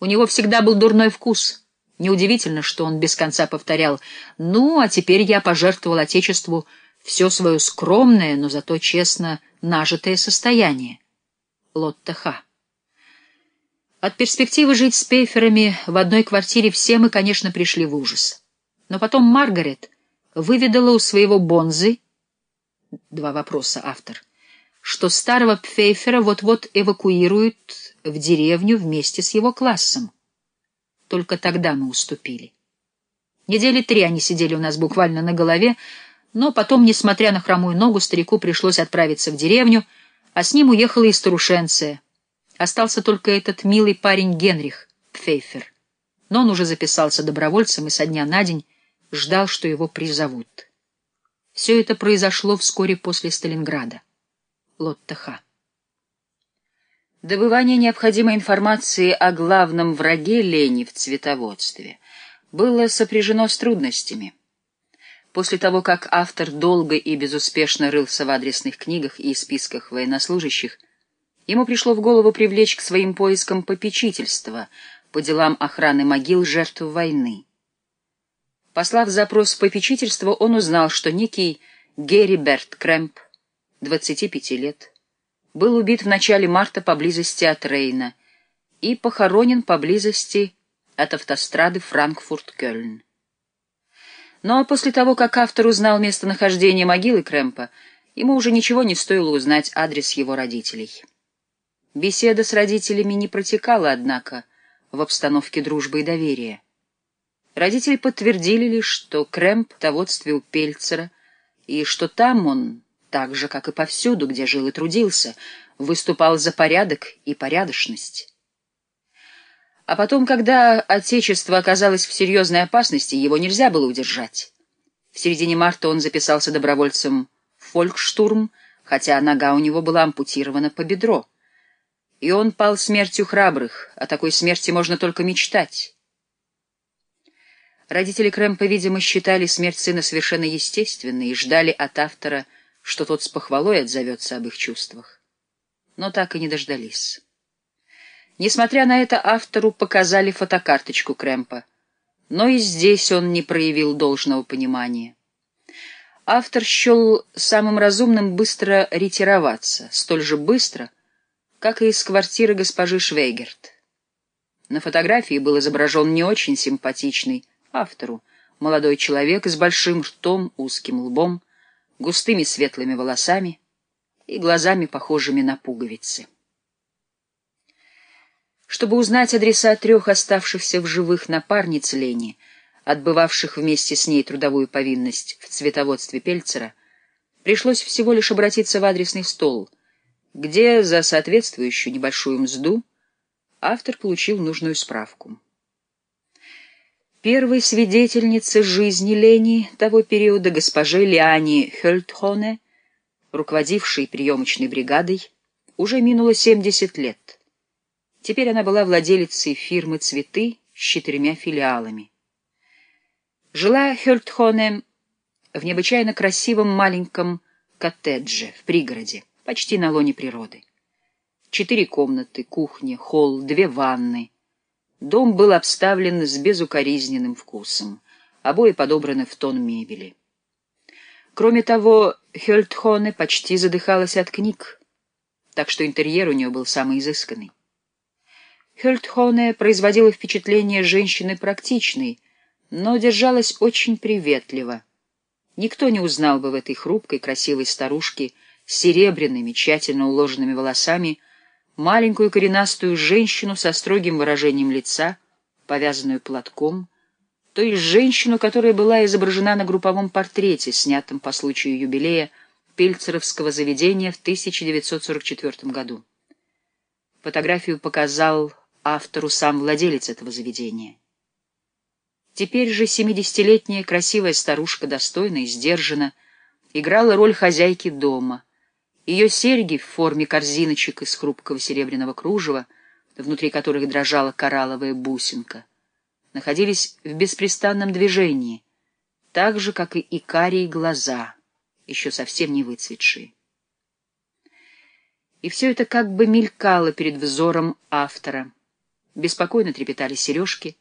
У него всегда был дурной вкус. Неудивительно, что он без конца повторял «Ну, а теперь я пожертвовал Отечеству все свое скромное, но зато честно нажитое состояние». Лотта Ха. От перспективы жить с Пейферами в одной квартире все мы, конечно, пришли в ужас. Но потом Маргарет выведала у своего Бонзы, два вопроса автор, что старого Пфейфера вот-вот эвакуируют в деревню вместе с его классом. Только тогда мы уступили. Недели три они сидели у нас буквально на голове, но потом, несмотря на хромую ногу, старику пришлось отправиться в деревню, а с ним уехала и старушенция. Остался только этот милый парень Генрих Пфейфер. Но он уже записался добровольцем и со дня на день ждал, что его призовут. Все это произошло вскоре после Сталинграда. Лотта Ха. Добывание необходимой информации о главном враге лени в цветоводстве было сопряжено с трудностями. После того, как автор долго и безуспешно рылся в адресных книгах и списках военнослужащих, ему пришло в голову привлечь к своим поискам попечительства по делам охраны могил жертв войны. Послав запрос в попечительство, он узнал, что некий Герри Берт Крэмп, 25 лет, был убит в начале марта поблизости от Рейна и похоронен поблизости от автострады Франкфурт-Кёльн. Но после того, как автор узнал местонахождение могилы Крэмпа, ему уже ничего не стоило узнать адрес его родителей. Беседа с родителями не протекала, однако, в обстановке дружбы и доверия. Родители подтвердили лишь, что Крэмп доводстве у Пельцера, и что там он, так же, как и повсюду, где жил и трудился, выступал за порядок и порядочность. А потом, когда Отечество оказалось в серьезной опасности, его нельзя было удержать. В середине марта он записался добровольцем в фолькштурм, хотя нога у него была ампутирована по бедро. И он пал смертью храбрых, о такой смерти можно только мечтать. Родители Крэмпа, видимо, считали смерть сына совершенно естественной и ждали от автора, что тот с похвалой отзовется об их чувствах. Но так и не дождались. Несмотря на это, автору показали фотокарточку Крэмпа, но и здесь он не проявил должного понимания. Автор счел самым разумным быстро ретироваться, столь же быстро, как и из квартиры госпожи Швейгерт. На фотографии был изображен не очень симпатичный, автору. Молодой человек с большим ртом, узким лбом, густыми светлыми волосами и глазами, похожими на пуговицы. Чтобы узнать адреса трех оставшихся в живых напарниц Лени, отбывавших вместе с ней трудовую повинность в цветоводстве Пельцера, пришлось всего лишь обратиться в адресный стол, где за соответствующую небольшую мзду автор получил нужную справку. Первой свидетельнице жизни Лени того периода, госпоже Лиане Хельтхоне, руководившей приемочной бригадой, уже минуло 70 лет. Теперь она была владелицей фирмы «Цветы» с четырьмя филиалами. Жила Хельтхоне в необычайно красивом маленьком коттедже в пригороде, почти на лоне природы. Четыре комнаты, кухня, холл, две ванны — Дом был обставлен с безукоризненным вкусом, обои подобраны в тон мебели. Кроме того, Хельтхоне почти задыхалась от книг, так что интерьер у нее был самый изысканный. Хельтхоне производила впечатление женщины практичной, но держалась очень приветливо. Никто не узнал бы в этой хрупкой, красивой старушке с серебряными, тщательно уложенными волосами маленькую коренастую женщину со строгим выражением лица, повязанную платком, то есть женщину, которая была изображена на групповом портрете, снятом по случаю юбилея Пельцеровского заведения в 1944 году. Фотографию показал автору сам владелец этого заведения. Теперь же семидесятилетняя красивая старушка достойна и сдержана, играла роль хозяйки дома, ее серьги в форме корзиночек из хрупкого серебряного кружева, внутри которых дрожала коралловая бусинка, находились в беспрестанном движении, так же, как и икарии глаза, еще совсем не выцветшие. И все это как бы мелькало перед взором автора. беспокойно трепетали сережки.